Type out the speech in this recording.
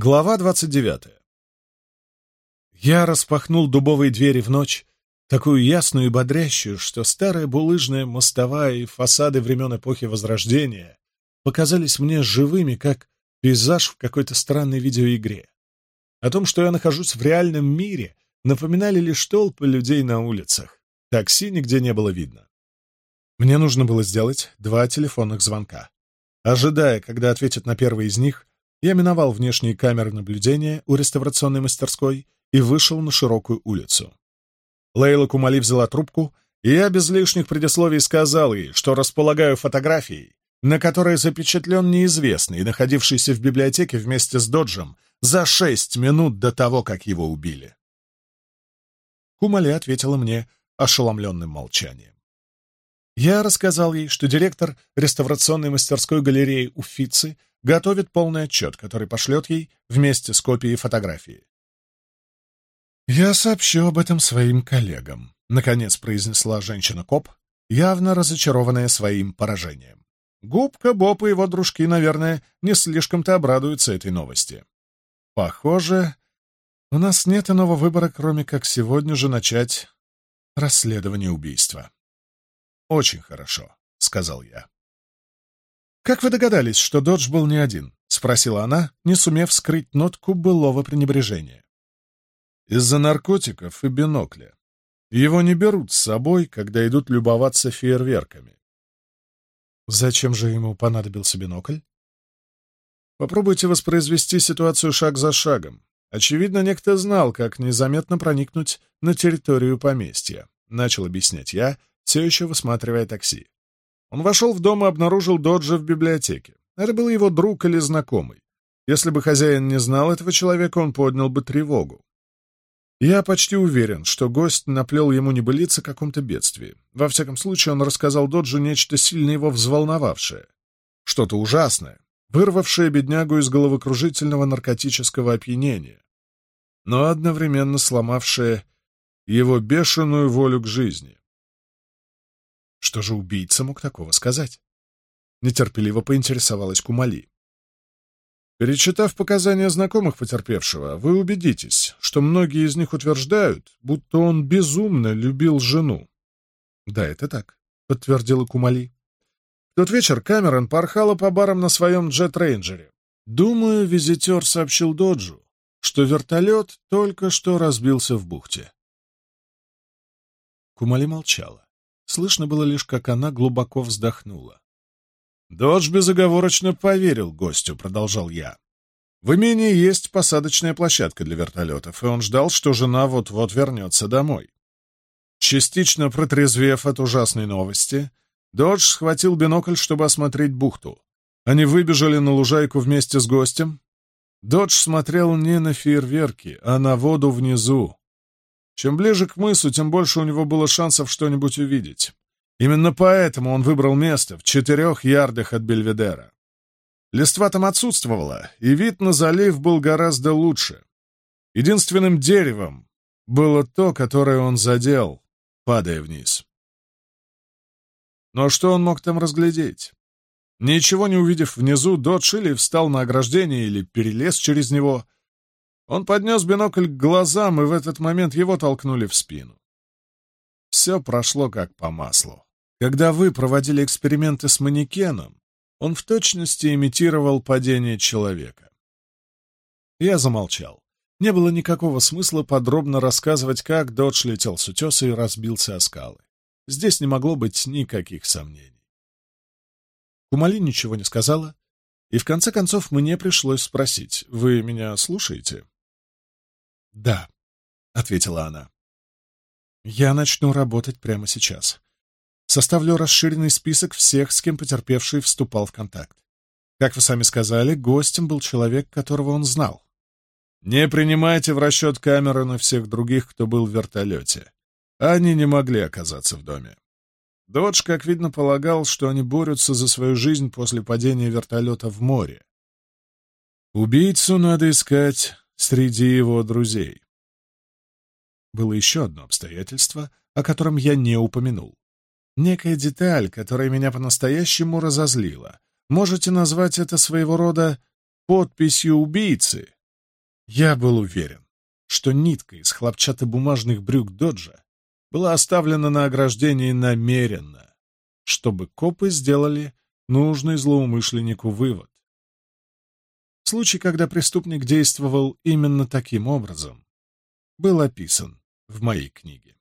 Глава 29. Я распахнул дубовые двери в ночь, такую ясную и бодрящую, что старая булыжная мостовая и фасады времен эпохи Возрождения показались мне живыми, как пейзаж в какой-то странной видеоигре. О том, что я нахожусь в реальном мире, напоминали лишь толпы людей на улицах. Такси нигде не было видно. Мне нужно было сделать два телефонных звонка. Ожидая, когда ответят на первый из них, я миновал внешние камеры наблюдения у реставрационной мастерской и вышел на широкую улицу. Лейла Кумали взяла трубку, и я без лишних предисловий сказал ей, что располагаю фотографией, на которой запечатлен неизвестный, находившийся в библиотеке вместе с Доджем за шесть минут до того, как его убили. Кумали ответила мне ошеломленным молчанием. Я рассказал ей, что директор реставрационной мастерской галереи Уфицы готовит полный отчет, который пошлет ей вместе с копией фотографии. «Я сообщу об этом своим коллегам», — наконец произнесла женщина-коп, явно разочарованная своим поражением. Губка, Боб и его дружки, наверное, не слишком-то обрадуются этой новости. «Похоже, у нас нет иного выбора, кроме как сегодня же начать расследование убийства». «Очень хорошо», — сказал я. «Как вы догадались, что Додж был не один?» — спросила она, не сумев скрыть нотку былого пренебрежения. «Из-за наркотиков и бинокля. Его не берут с собой, когда идут любоваться фейерверками». «Зачем же ему понадобился бинокль?» «Попробуйте воспроизвести ситуацию шаг за шагом. Очевидно, некто знал, как незаметно проникнуть на территорию поместья», — начал объяснять я, все еще высматривая такси. Он вошел в дом и обнаружил Доджа в библиотеке. Это был его друг или знакомый. Если бы хозяин не знал этого человека, он поднял бы тревогу. Я почти уверен, что гость наплел ему небылиц о каком-то бедствии. Во всяком случае, он рассказал Доджу нечто сильно его взволновавшее. Что-то ужасное, вырвавшее беднягу из головокружительного наркотического опьянения, но одновременно сломавшее его бешеную волю к жизни. Что же убийца мог такого сказать? Нетерпеливо поинтересовалась Кумали. Перечитав показания знакомых потерпевшего, вы убедитесь, что многие из них утверждают, будто он безумно любил жену. Да, это так, подтвердила Кумали. В тот вечер Камерон порхала по барам на своем джет-рейнджере. Думаю, визитер сообщил Доджу, что вертолет только что разбился в бухте. Кумали молчала. Слышно было лишь, как она глубоко вздохнула. «Додж безоговорочно поверил гостю», — продолжал я. В имении есть посадочная площадка для вертолетов, и он ждал, что жена вот-вот вернется домой. Частично протрезвев от ужасной новости, Додж схватил бинокль, чтобы осмотреть бухту. Они выбежали на лужайку вместе с гостем. Додж смотрел не на фейерверки, а на воду внизу, чем ближе к мысу, тем больше у него было шансов что-нибудь увидеть. Именно поэтому он выбрал место в четырех ярдах от Бельведера. Листва там отсутствовала, и вид на залив был гораздо лучше. Единственным деревом было то, которое он задел, падая вниз. Но что он мог там разглядеть? Ничего не увидев внизу, Додж или встал на ограждение, или перелез через него — он поднес бинокль к глазам, и в этот момент его толкнули в спину. Все прошло как по маслу. Когда вы проводили эксперименты с манекеном, он в точности имитировал падение человека. Я замолчал. Не было никакого смысла подробно рассказывать, как Додж летел с утеса и разбился о скалы. Здесь не могло быть никаких сомнений. Кумали ничего не сказала, и в конце концов мне пришлось спросить, «Вы меня слушаете?» «Да», — ответила она. «Я начну работать прямо сейчас. Составлю расширенный список всех, с кем потерпевший вступал в контакт. Как вы сами сказали, гостем был человек, которого он знал. Не принимайте в расчет камеры и всех других, кто был в вертолете. Они не могли оказаться в доме. Додж, как видно, полагал, что они борются за свою жизнь после падения вертолета в море. Убийцу надо искать среди его друзей. Было еще одно обстоятельство, о котором я не упомянул. Некая деталь, которая меня по-настоящему разозлила. Можете назвать это своего рода подписью убийцы. Я был уверен, что нитка из хлопчатобумажных брюк Доджа была оставлена на ограждении намеренно, чтобы копы сделали нужный злоумышленнику вывод. Случай, когда преступник действовал именно таким образом, был описан в моей книге.